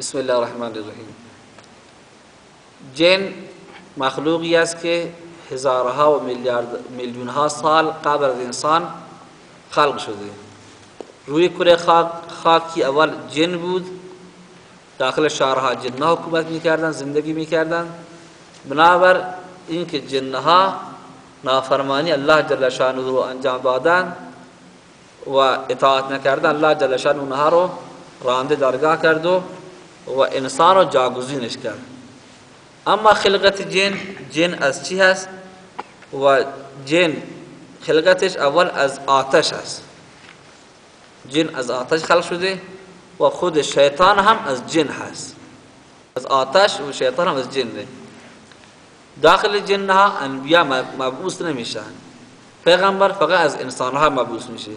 بسم الله الرحمن الرحیم. جن مخلوقی است که هزارها و میلیون سال قبل از انسان خلق شده. روی کره خاک خاکی اول جن بود. داخل شهرها جنها حکومت می‌کردن زندگی می‌کردن. بنابر اینکه جنها نافرمانی الله جل شانه رو انجام دادن و اطاعت نکردن الله جل شانه اونها رو رانده درگاه کرد و انسان رو جاگزینش کرد. اما خلقت جن جن از چی هست؟ و جن خلقتش اول از آتش هست. جن از آتش خلق شده و خود شیطان هم از جن هست. از آتش و شیطان هم از جن داخل جن ها انبیا مبعوث نمیشن. پیغمبر فقط از انسان ها مبعوث میشه.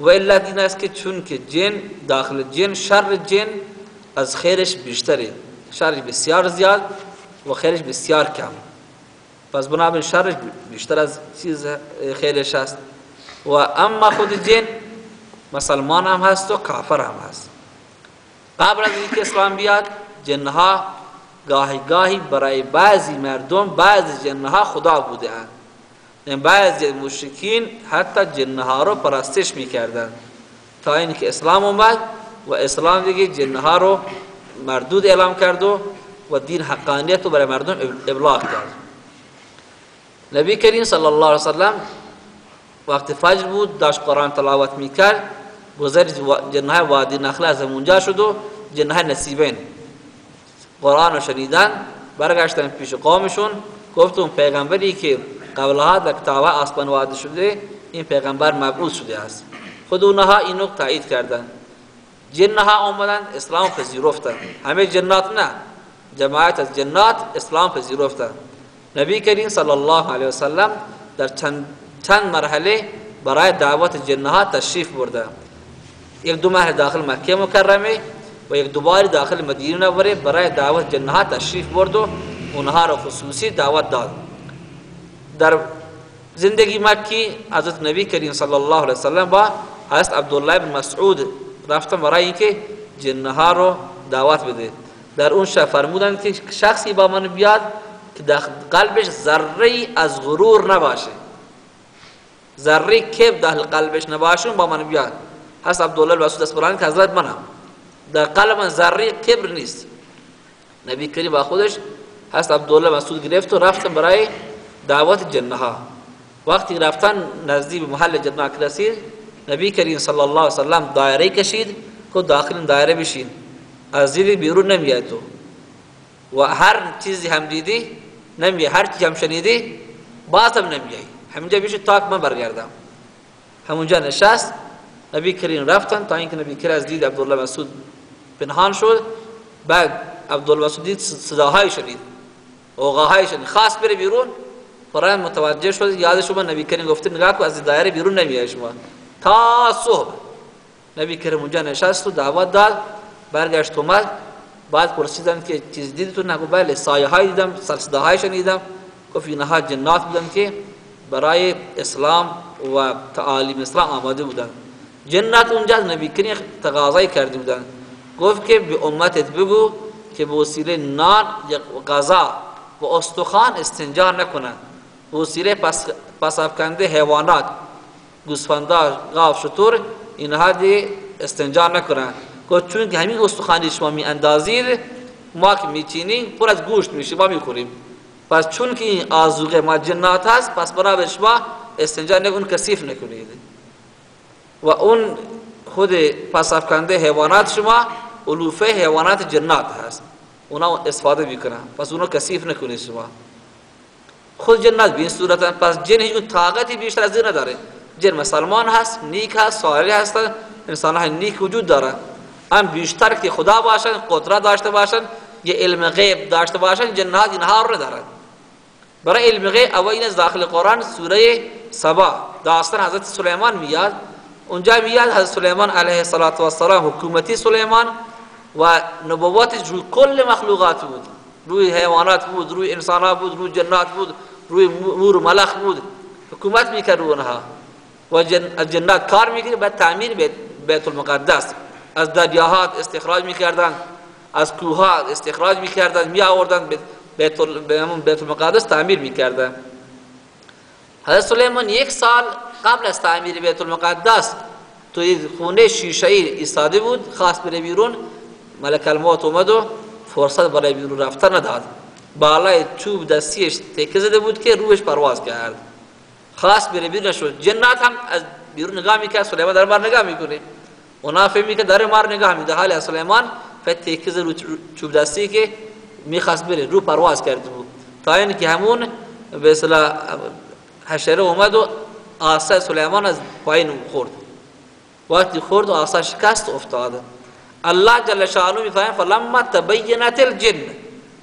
و الا دین است که چون که جن داخل جن شر جن از خیرش بیشتره. شرش بسیار زیاد و خیرش بسیار کم. پس بنابراین شرش بیشتر از چیز خیرش هست. و اما خود جن مسلمان هم هست و کافر هم هست. قبل از اینکه اسلام بیاد جنها گاهی گاهی برای بعضی مردم بعضی جنها خدا بوده اند یعنی بعضی مشرکین حتی جنها رو پرستش می‌کردن. تا اینکه اسلام اومد و اسلام دیگه جنها رو مردود اعلام کرد و و دین حقانیت رو برای مردم ابلاغ کرد. نبی کریم صلی الله علیه وسلم وقت فجر بود داشت قرآن تلاوت می‌کرد. گذر جنهای وادی نخله از اونجا شد و جنهای نصیبین. قرآن رو شنیدن برگشتن پیش قومشون. گفتم پیغمبری که قبلها در کتاب آسمان وارد شده این پیغمبر مبعوث شده است. خود اونها اینو تایید کردن. جنها آمدن اسلام پذیرفتن. همه جنات نه. جماعت از جنات اسلام پذیرفتن. نبی کریم صلی الله علیه وسلم در چند, چند مرحله برای دعوت جنها تشریف برده. یک دو ماه داخل مکه مکرمه و یک دوباره داخل مدینه منوره برای دعوت جنها تشریف برد و اونها را خصوصی دعوت داد. در زندگی مکی حضرت نبی کریم صلی الله علیه وسلم با حضرت عبدالله بن مسعود رفتن برای اینکه جنها رو دعوت بده. در اون شب فرمودن که شخصی با من بیاد که در قلبش ذره از غرور نباشه. ذره کب در قلبش نباشه با من بیاد. حضرت عبدالله بن مسعود اسپرانی که حضرت منم. در قلب من ذره کبر نیست. نبی کریم با خودش حضرت عبدالله مسعود گرفت و رفتن برای دعوت جنها وقتی رفتن نزدیک محل جنها رسید نبی کریم صلی الله علیه وسلم دایره کشید که داخل دایره بشین از زیر بیرون نمیای تو و هر چیزی هم دیدی نمیای هر چیزی هم شنیدی باز هم نمیای همینجا بیشی تاک من برگردم همونجا نشست نبی کریم رفتن تا اینکه نبی کریم از دید عبدالله مسعود پنهان شد بعد عبدالله مسعود دید صداهای شنید اوغاهای شنید خاص بره بیرون قرآن متوجه شد یاد شما نبی کریم گفته نگاه کو از دایره بیرون نمیای شما تا صبح نبی کریم اونجا نشست و دعوت داد. برگشت اومد. بعد پرسیدن که چیز دیدی تو؟ نگو بله سایه های دیدم صداهای شنیدم. گفت اینها جنات بودن که برای اسلام و تعالیم اسلام آماده بودن. جنات اونجا نبی کریم تقاضای کرده بودن. گفت که به امتت بگو که به وسیله نان یا غذا و استخوان استنجا نکنن. به وسیله پس, پس افکنده حیوانات. گوسفندا گاو شطور اینها دی استنجا نکنن گفت چون که همین استخوانی شما می اندازید ما که میچینیم پر از گوشت میشه ما می‌خوریم پس چون که این آزوغه ما جنات هست پس برای شما استنجا نکن کثیف نکنید. و اون خود پس افکنده حیوانات شما علوفه حیوانات جنات هست. اونا استفاده می‌کنن. پس اونا کثیف نکنید شما. خود جنات به این صورت پس جن هیچ طاقتی بیشتر از این نداره. جن مسلمان هست نیک هست صالح هست انسان ها نیک وجود داره. هم بیشتر که خدا باشن قدرت داشته باشن یه علم غیب داشته باشن جنات اینها رو ندارن. برای علم غیب اول این داخل قرآن سوره سبا داستان حضرت سلیمان میاد. اونجا میاد حضرت سلیمان علیه السلام حکومتی سلیمان و نبوتش روی کل مخلوقات بود. روی حیوانات بود روی انسانات بود روی جنات بود روی مور ملخ بود. حکومت می‌کرد اونها. و جن جنات کار می‌کرد بعد تعمیر بیت, المقدس. از دریاهات استخراج می‌کردن از کوه استخراج می‌کردن می آوردن بیت بیت المقدس تعمیر می‌کردن. حضرت سلیمان یک سال قبل از تعمیر بیت المقدس توی خونه شیشه ای ایستاده بود خاص بره بیرون ملک الموت اومد و فرصت برای بیرون رفتن نداد. بالای چوب دستیش تکه زده بود که روش پرواز کرد. خاص بره بیرون شد جنات هم از بیرون نگاه می‌کرد سلیمان در بار نگاه می‌کنه. اونا فهمی که در مار نگاه میده. حال سلیمان فتیکه رو چوب دستی که می‌خواست بره رو پرواز کرده بود تا اینکه همون به اصطلاح حشره اومد و آسا سلیمان از پایین خورد. وقتی خورد و آسا شکست افتاد الله جل شانو میفهم فلما تبینت الجن.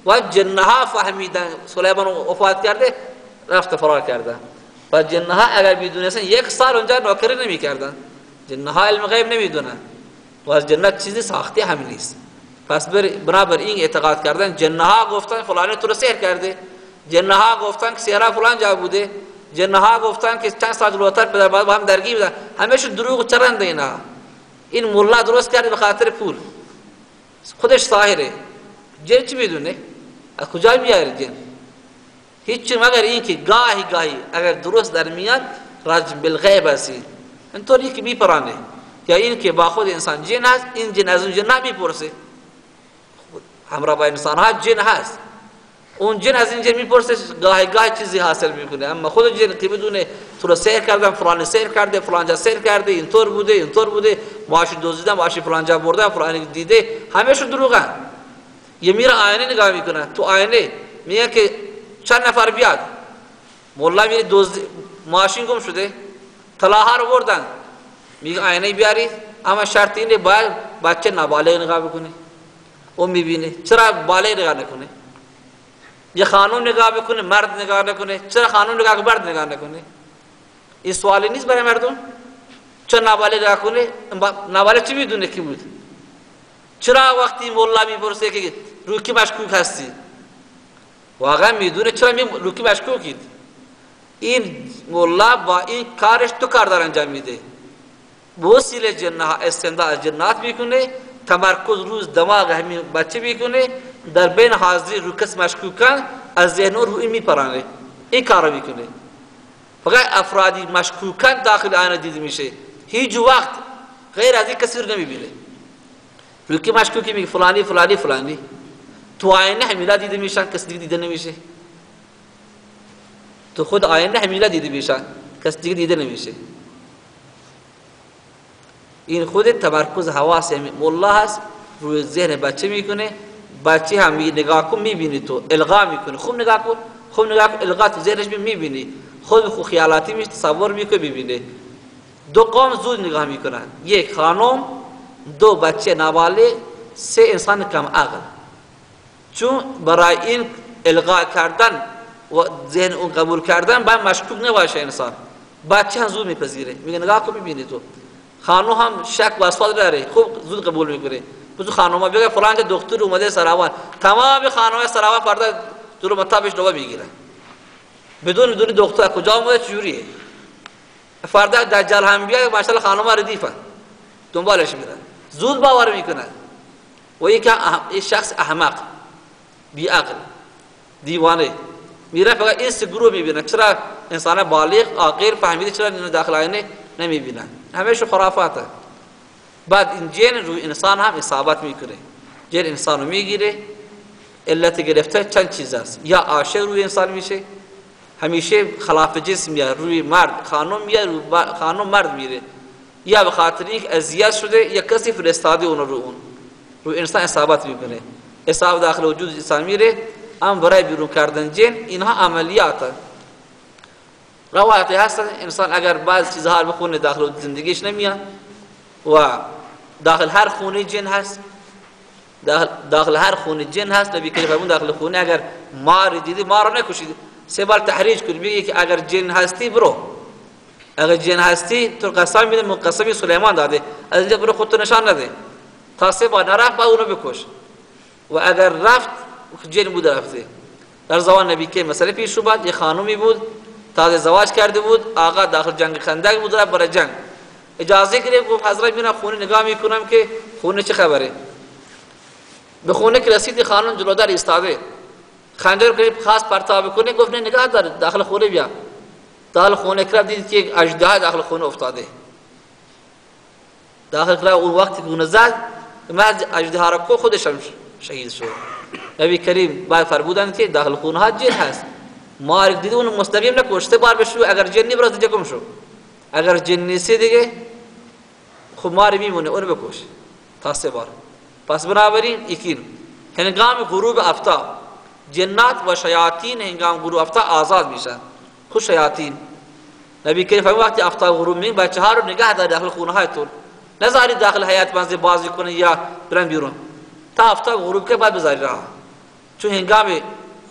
و جنها فهمیدن سلیمان وفات کرده رفت فرار کرده. و جنها اگر می‌دونستن یک سال اونجا نوکری نمی‌کردن. جنها علم غیب نمی‌دونن. و از جنت چیزی ساختی هم نیست. پس بنابر این اعتقاد کردن جنها گفتن فلانی تو رو سحر کرده. جنها گفتن که سحرا فلان جا بوده. جنها گفتن که چند سال جلوتر پدر با هم درگیر بودن. همیشه دروغ چرند اینا. این مولا درست کرده به خاطر پول. خودش ساحره جن چی می‌دونه؟ از کجا میاره جن؟ هیچ مگر این که گاهی گاهی اگر درست در میاد راج بالغیب هستی. اینطوری که میپرانه. یا این که با خود انسان جن هست این جن از اون جن نمی‌پرسه همراه با انسان ها جن هست. اون جن از این جن می‌پرسه گاهی گاهی چیزی حاصل می‌کنه. اما خود جن که بدونه تو رو سیر کردن فلان سیر کرده فلان جا سیر کرده اینطور بوده اینطور بوده معاش دزدیدن معاش فلان جا برده فلان دیده همهشون دروغن. یه میره آینه نگاه می‌کنه تو آینه میگه که چند نفر بیاد. مولا میره دزد ماشین گم شده. طلاها رو بردن. میگه آینه بیاری. اما شرط اینه باید بچه نابالغ نگاه بکنه. او می‌بینه. چرا بالغ نگاه نکنه؟ یه خانم نگاه بکنه مرد نگاه نکنه. چرا خانم نگاه کنه مرد نگاه نکنه. این سوالی نیست برای مردم. چرا نابالغ نگاه کنه؟ نابالغ چی می‌دونه کی بود؟ چرا وقتی مولا می‌پرسه که روکی مشکوک هستی؟ واقعا می‌دونه چرا می روکی مشکوکید این مولا با این کارش تو کار دار انجام میده. وسیله جنها استندا از جنات می‌کنه تمرکز روز دماغ همین بچه می‌کنه در بین حاضری رو کس مشکوکان از ذهن رو این میپرانه. این کار می‌کنه. فقط افرادی مشکوکان داخل آینه دیده میشه. هیچ وقت غیر از این کسی رو نمی‌بینه. رو که مشکوکی میگه فلانی فلانی فلانی. تو آینه همیلا دیده میشن کس دیگه دیده نمیشه. تو خود آینه همیلا دیده میشن کس دیگه دیده نمیشه. این خود تمرکز حواس مولا هست روی ذهن بچه می‌کنه بچه هم نگاه کن می‌بینی تو الغا می‌کنه. خوب نگاه کن خوب نگاه کن الغا تو ذهنش می‌بینی. خود خود خیالاتی میشه تصور می‌کنه ببینه دو قوم زود نگاه می‌کنن. یک خانم دو بچه نابالغ سه انسان کم عقل. چون برای این الغا کردن و ذهن اون قبول کردن باید مشکوک نباشه انسان. بچه هم زود میپذیره؟ میگه نگاه کن ببینی تو. خانو هم شک و اسفاد داره. خوب زود قبول می‌کنه. بزو خانوما بگه فلان دکتر اومده سراوان. تمام خانوما سراوان فردا دور مطابش دوا می‌گیره. بدون بدون دکتر کجا اومده؟ چجوریه فردا دجال هم بیا ماشاءالله خانوما ردیفه. دنبالش میرن. زود باور می‌کنن و یک شخص احمق. بی عقل دیوانه. میره فقط این سگرو می‌بینه. چرا انسان بالغ عاقل فهمیده چرا اینو داخل آینه نمی‌بینن همیشه خرافاته. بعد این جن روی انسان هم اصابت می‌کنه. جن انسان رو می‌گیره. علت گرفته چند چیز است. یا عاشق روی انسان میشه. همیشه خلاف جنس میاد روی مرد خانم میاد روی خانم مرد میره. یا به خاطر اینکه اذیت شده یا کسی فرستاده اون رو اون. روی انسان اصابت می‌کنه. اصابت داخل وجود انسان میره اما برای بیرون کردن جن اینها عملیات روایتی هستن انسان اگر بعض چیزها بخونه داخل زندگیش نمیاد و داخل هر خونه جن هست. داخل, داخل هر خونه جن هست نبی کریم فرمون داخل خونه اگر مار دیدی مار نکشید سه بار تحریج کنی میگه که اگر جن هستی برو. اگر جن هستی تو قسم میده من قسم سلیمان داده. از اینجا برو خودتو نشان نده. تا سه بار با اونو بکش. و اگر رفت جن بود رفته. در زمان نبی که مسئله پیش اومد یه خانومی بود تازه زواج کرده بود آقا داخل جنگ خندق بود رفت برای جنگ. اجازه گرفت گفت حضرت میرم خونه نگاه می‌کنم که خونه چه خبره. به خونه که رسید خانم جلودار ایستاده. خنجر قریب خاص پرتاب کنه گفت نه نگاه دار داخل خونه بیا. داخل خونه کرد دید که یک اجده داخل خونه افتاده. داخل کرد اون وقتی که اون زد محض اجده را کو خودش هم شهید شد. نبی کریم بعد فرمودند که داخل خونه ها جن هست. مارک دید اون مستقیم نکشته بار بشو اگر جنی برات دیگه گم شو اگر جن نیستی دیگه خب ماری میمونه اون بکش. تا سه بار. پس بنابراین یکین هنگام غروب افتاب جنات و شیاطین هنگام غروب افتاب آزاد میشن. خود شیاطین. نبی کریم فرمود وقتی افتاب غروب می بچه ها رو نگه دار داخل خونه هایتون نذاری داخل حیات بازی کنن یا برن بیرون. تا افتاب غروب که بعد بذاری رها چون هنگام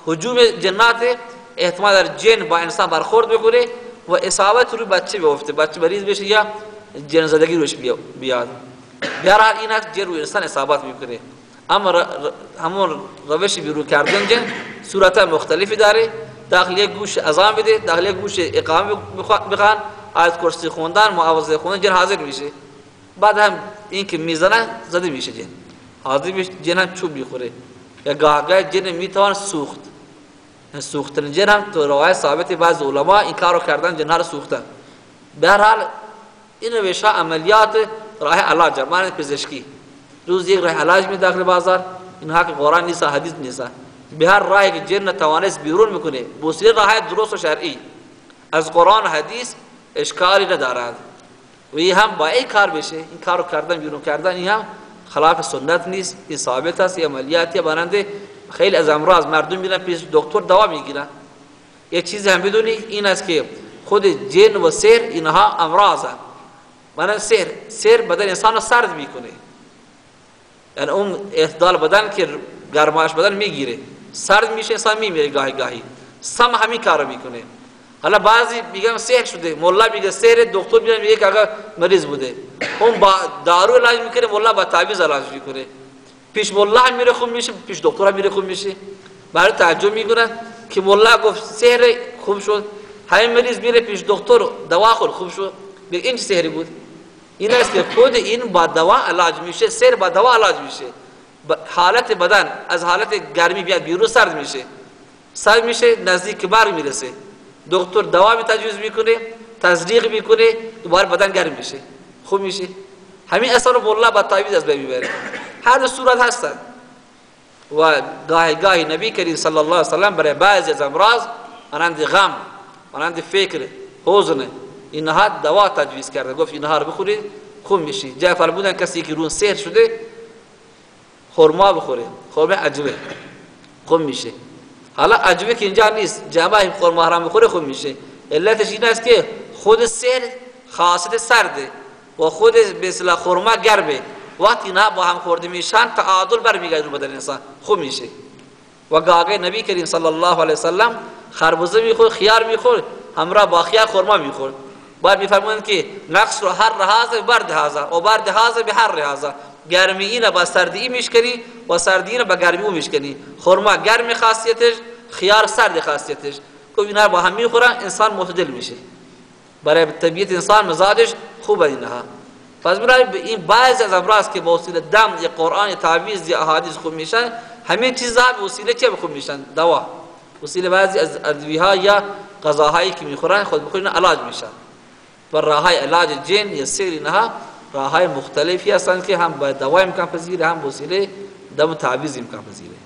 هجوم جنات احتمال در جن با انسان برخورد بکنه و اصابت رو بچه بیفته. بچه مریض بشه یا جن زدگی روش بیاد. بهرحال این است جن روی انسان اصابت می‌کنه. اما همون روش بیرون کردن جن صورت مختلفی داره. داخل گوش اذان بده داخل گوش اقامه بخوان. آیت کرسی خوندن معاوضه خوندن جن حاضر میشه. بعد هم این که می‌زنن زده میشه جن. حاضر میشه جن هم چوب می‌خوره. یا گاه گاه جن می‌توان سوخت. سوختن جن هم تو روایت ثابت بعض علما این کارو کردن جنها رو سوختن. به هر حال این روش عملیات راه علاج معنی پزشکی. روز یک راه علاج می داخل بازار. اینها که قرآن نیست حدیث نیست. به هر راهی که جن توانست بیرون می‌کنه بوسیله راه درست و شرعی. از قرآن حدیث اشکالی ندارد. و این هم با این کار بشه. این کارو کردن بیرون کردن این هم خلاف سنت نیست این ثابت است این عملیاتی بنده. خیلی از امراض مردم میرن پیش دکتر دوا می‌گیرن. یه چیزی هم بدونی این است که خود جن و سیر اینها امراض هم معنی سیر سیر بدن انسان سرد می‌کنه. یعنی اون اعتدال بدن که گرمایش بدن می‌گیره. سرد میشه انسان میمیره گاهی گاهی. سم همین کارو می‌کنه. حالا بعضی میگن سیر شده مولا میگه سیر دکتر میگه که اگر مریض بوده. اون با دارو علاج می‌کنه مولا با تعویض علاج می‌کنه. پیش مولا میره خوب میشه پیش دکتر میره خوب میشه برای تعجب می‌کنن که مولا گفت سحر خوب شد. همین مریض میره پیش دکتر دوا خور خوب شد. میگه این چه بود؟ این است که خود این با دوا علاج میشه سحر با دوا علاج میشه. حالت بدن از حالت گرمی بیاد بیرون سرد میشه. سرد میشه نزدیک بار می‌رسه. دکتر دوا می تجویز می‌کنه تزریق می‌کنه دوباره بدن گرم میشه. خوب میشه. همین اثر مولا با تعویض از بین هر دو صورت هستند و گاهی گاهی نبی کریم صلی الله علیه وسلم برای بعضی از امراض مانند غم مانند فکر حزن اینها دوا تجویز کرده. گفت اینها رو بخورید خوب میشی جای فرمودن کسی که رون سهر شده خرما بخوره خرما عجبه خوب میشه. حالا عجبه که اینجا نیست. جمعه خرما حرام بخوره خوب میشه. علتش این است که خود سهر خاصیت سرده. و خود مثل خرما گرمه وقتی اینا با هم خورده میشن تعادل برمیگرده رو بدن انسان. خوب میشه. و گاگه نبی کریم صلی الله علیه وسلم خربوزه میخور خیار میخور همراه با خیار خرما میخور. بعد میفرمایند که نقص رو هر هذا برد هذا و برد هذا به هر هذا گرمی این با سردی میشکنی و سردی این با گرمی او میشکنی. خرما گرم خاصیتش خیار سرد خاصیتش. کو اینا با هم می‌خورن انسان معتدل میشه. برای طبیعت انسان مزاجش خوبه اینها. پس برای این بعض از امراض که با وسیله دم یا قرآن یا تعویض یا احادیث خوب میشن همه چیزها به وسیله چه خوب میشن؟ دوا. وسیله بعضی از ادویه یا غذاهایی که می‌خورن خود بخورین علاج میشن. و راههای علاج جن یا سیر اینها راههای مختلفی هستند که هم با دوا امکان پذیره هم وسیله دم تعویض امکان پذیره